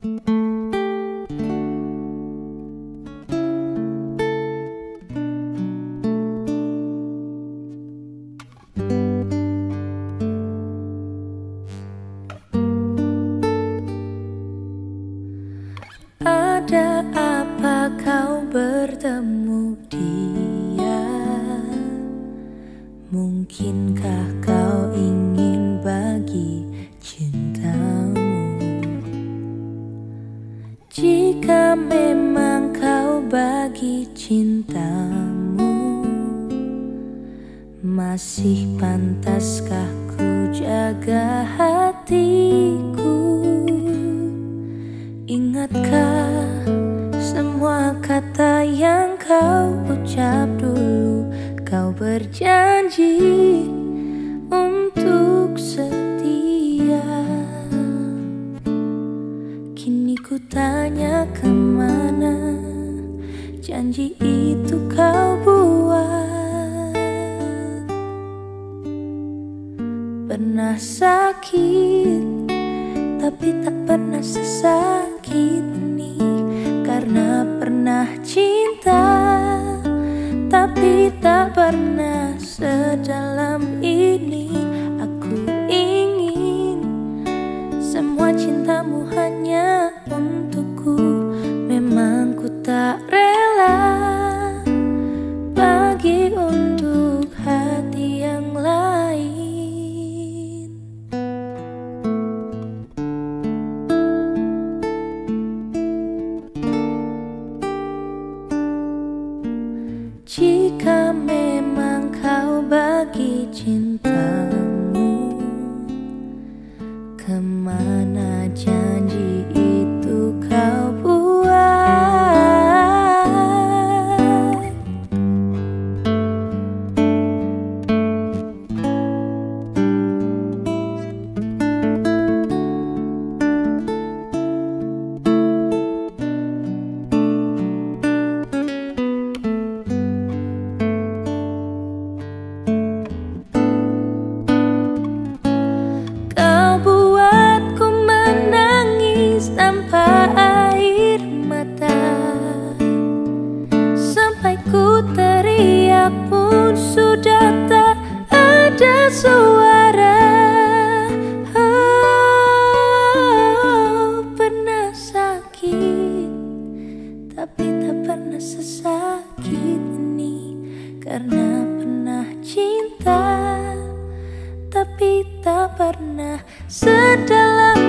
Ada apa kau bertemu dia? Mungkinkah kau ingin bagi cintamu, masih pantaskah ku jaga hatiku? Ingatkah semua kata yang kau ucap dulu? Kau berjanji untuk setia. Kini ku tanya ke mana Janji itu kau buat. Pernah sakit Tapi tak pernah sesakit ini Karena pernah cinta Tapi tak pernah sedalam ini. Aku ingin Semua cintamu hanya untukku. Memang ku tak Jika memang kau bagi cintamu Ke mana air mata. Sampai ku teriak pun sudah tak ada suara. Oh, Pernah sakit Tapi tak pernah sesakit ini. Karena pernah cinta Tapi tak pernah sedalam